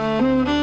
Ne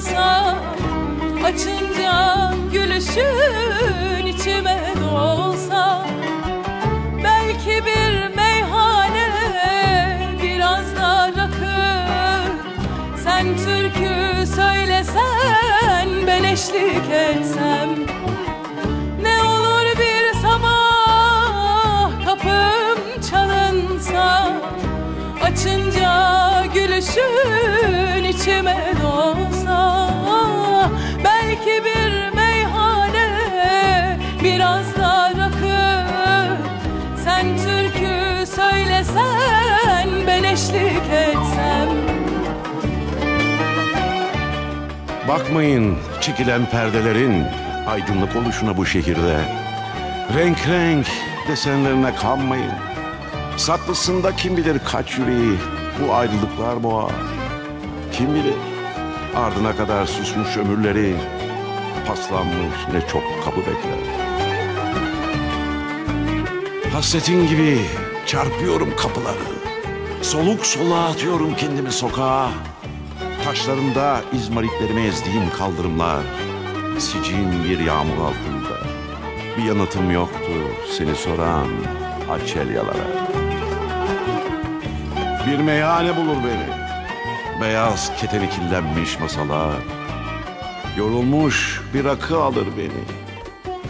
çalınsa Açınca gülüşün içime dolsa Belki bir meyhane biraz da rakı. Sen türkü söylesen ben eşlik etsem ne olur bir sabah kapım çalınsa Açınca gülüşün içime Bakmayın çekilen perdelerin aydınlık oluşuna bu şehirde. Renk renk desenlerine kanmayın. Saklısında kim bilir kaç yüreği bu ayrılıklar boğar. Kim bilir ardına kadar susmuş ömürleri paslanmış ne çok kapı bekler. Hasretin gibi çarpıyorum kapıları. Soluk soluğa atıyorum kendimi sokağa. Taşlarında izmaritlerimi ezdiğim kaldırımlar. Sicin bir yağmur altında. Bir yanıtım yoktu seni soran açelyalara. Bir meyhane bulur beni. Beyaz keteni kirlenmiş masalar. Yorulmuş bir akı alır beni.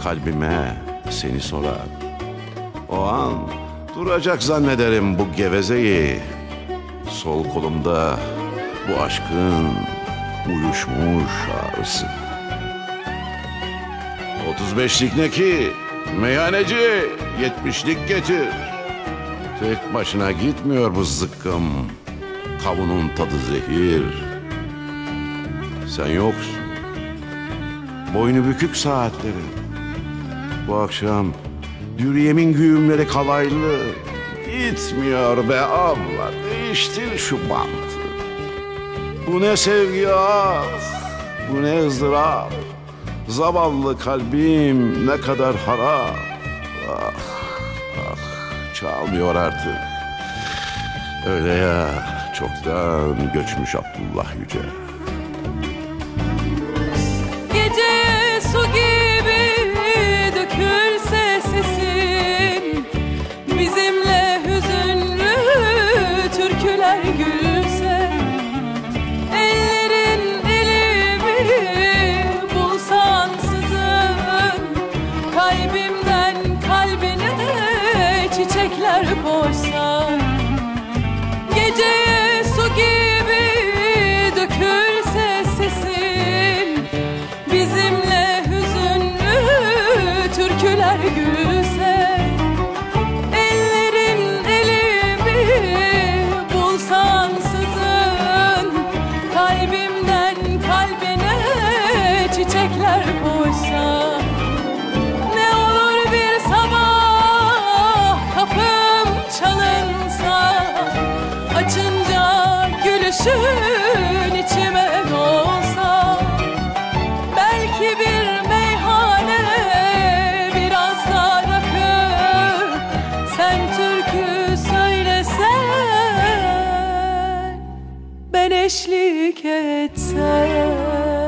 Kalbime seni sorar. O an duracak zannederim bu gevezeyi. Sol kolumda bu aşkın uyuşmuş ağrısı. 35'lik ne ki? Meyhaneci 70'lik getir. Tek başına gitmiyor bu zıkkım. Kavunun tadı zehir. Sen yoksun. Boynu bükük saatleri. Bu akşam Dürüyemin güğümleri kalaylı. Gitmiyor be abla. Değiştir şu bantı. Bu ne sevgi ah. Bu ne ızdırap. Zavallı kalbim ne kadar harap. Ah, ah, çalmıyor artık. Öyle ya, çoktan göçmüş Abdullah Yüce. Gülüşün içime dolsa Belki bir meyhane biraz da rakı. Sen türkü söylesen ben eşlik etsem